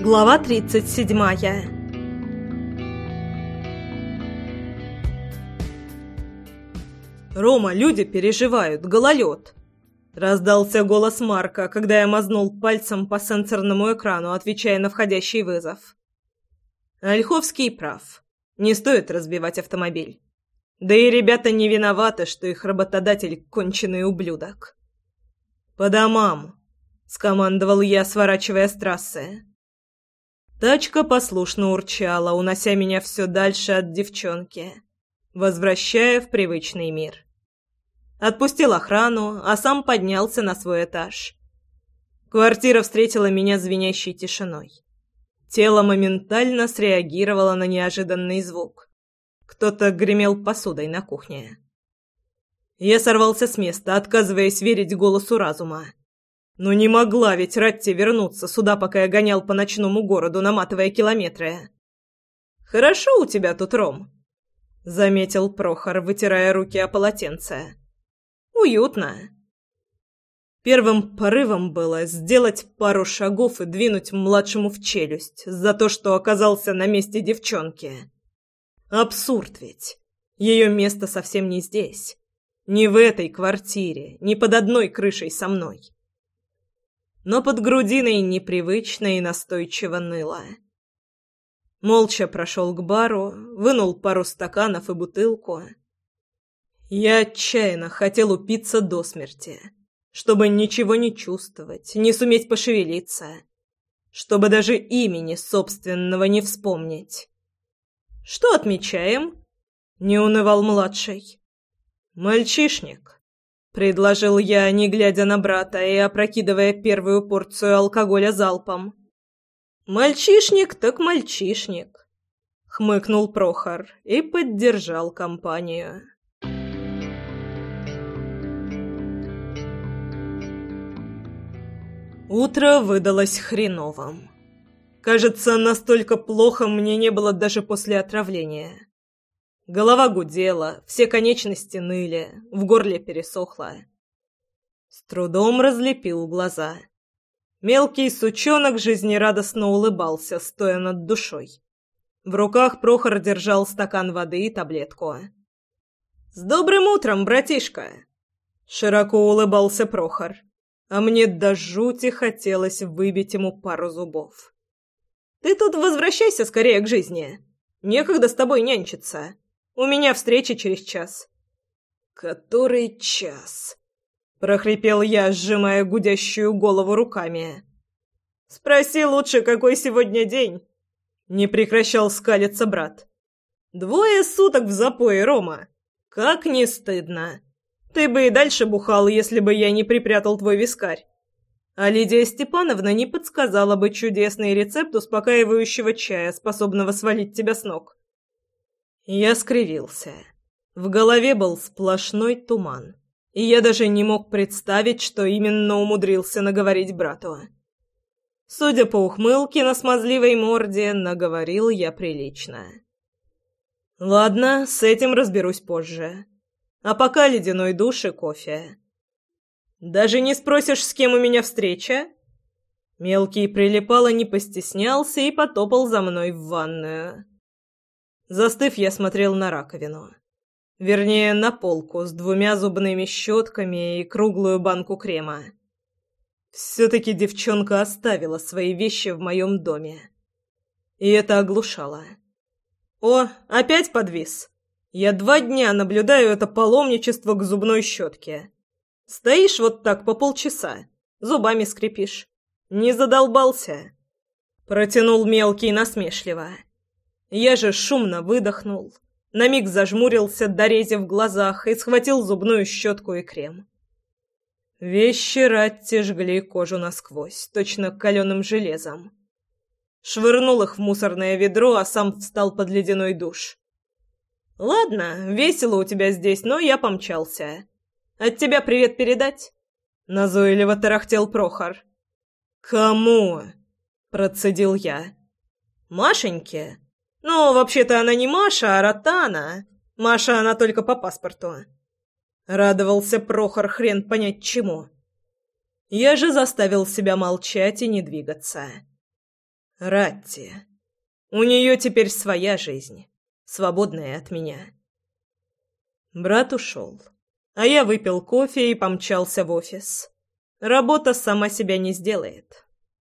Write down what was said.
Глава 37 «Рома, люди переживают, гололед!» Раздался голос Марка, когда я мазнул пальцем по сенсорному экрану, отвечая на входящий вызов. Ольховский прав. Не стоит разбивать автомобиль. Да и ребята не виноваты, что их работодатель — конченый ублюдок. «По домам!» — скомандовал я, сворачивая с трассы. Тачка послушно урчала, унося меня все дальше от девчонки, возвращая в привычный мир. Отпустил охрану, а сам поднялся на свой этаж. Квартира встретила меня звенящей тишиной. Тело моментально среагировало на неожиданный звук. Кто-то гремел посудой на кухне. Я сорвался с места, отказываясь верить голосу разума. Но не могла ведь Ратти вернуться сюда, пока я гонял по ночному городу, наматывая километры. «Хорошо у тебя тут, Ром», — заметил Прохор, вытирая руки о полотенце. «Уютно». Первым порывом было сделать пару шагов и двинуть младшему в челюсть за то, что оказался на месте девчонки. Абсурд ведь. Ее место совсем не здесь. Не в этой квартире, не под одной крышей со мной но под грудиной непривычно и настойчиво ныло. Молча прошел к бару, вынул пару стаканов и бутылку. Я отчаянно хотел упиться до смерти, чтобы ничего не чувствовать, не суметь пошевелиться, чтобы даже имени собственного не вспомнить. «Что отмечаем?» — не унывал младший. «Мальчишник», предложил я, не глядя на брата и опрокидывая первую порцию алкоголя залпом. Мальчишник так мальчишник, хмыкнул Прохор и поддержал компанию. Утро выдалось хреновым. Кажется, настолько плохо мне не было даже после отравления. Голова гудела, все конечности ныли, в горле пересохло. С трудом разлепил глаза. Мелкий сучонок жизнерадостно улыбался, стоя над душой. В руках Прохор держал стакан воды и таблетку. «С добрым утром, братишка!» Широко улыбался Прохор, а мне до жути хотелось выбить ему пару зубов. «Ты тут возвращайся скорее к жизни. Некогда с тобой нянчиться. У меня встреча через час». «Который час?» — прохрипел я, сжимая гудящую голову руками. «Спроси лучше, какой сегодня день?» Не прекращал скалиться брат. «Двое суток в запое, Рома. Как не стыдно. Ты бы и дальше бухал, если бы я не припрятал твой вискарь. А Лидия Степановна не подсказала бы чудесный рецепт успокаивающего чая, способного свалить тебя с ног. Я скривился. В голове был сплошной туман, и я даже не мог представить, что именно умудрился наговорить брату. Судя по ухмылке на смазливой морде, наговорил я прилично. Ладно, с этим разберусь позже. А пока ледяной душ и кофе. Даже не спросишь, с кем у меня встреча? Мелкий прилипало не постеснялся и потопал за мной в ванную. Застыв, я смотрел на раковину. Вернее, на полку с двумя зубными щетками и круглую банку крема. Все-таки девчонка оставила свои вещи в моем доме. И это оглушало. «О, опять подвис!» Я два дня наблюдаю это паломничество к зубной щетке. Стоишь вот так по полчаса, зубами скрипишь. Не задолбался?» Протянул мелкий насмешливо. Я же шумно выдохнул, на миг зажмурился до рези в глазах и схватил зубную щетку и крем. Вещи Ратти жгли кожу насквозь, точно каленым железом. Швырнул их в мусорное ведро, а сам встал под ледяной душ. «Ладно, весело у тебя здесь, но я помчался. От тебя привет передать?» Назойливо тарахтел Прохор. «Кому?» – процедил я. «Машеньке?» Но вообще-то она не Маша, а Ротана. Маша она только по паспорту. Радовался Прохор хрен понять чему. Я же заставил себя молчать и не двигаться. Ратти. У нее теперь своя жизнь, свободная от меня. Брат ушел, а я выпил кофе и помчался в офис. Работа сама себя не сделает.